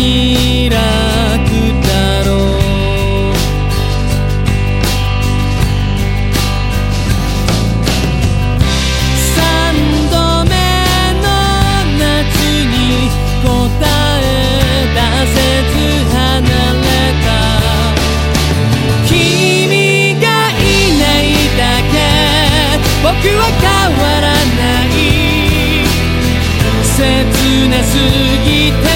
に楽だろう3度目の夏に答え出せず離れた。君がいないだけ。僕は変わらない。切なすぎた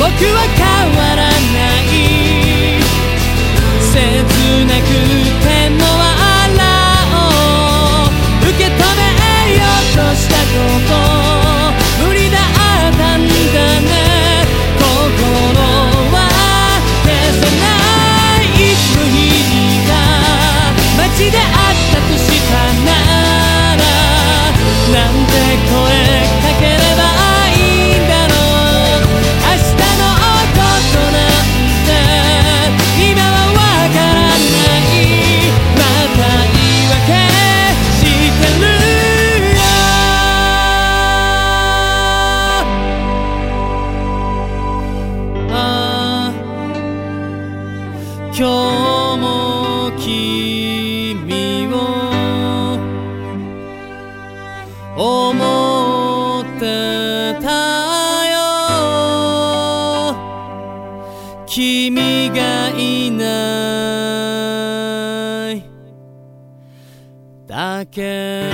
僕は変わらない。今日も君を思ってたよ。君がいない。だけ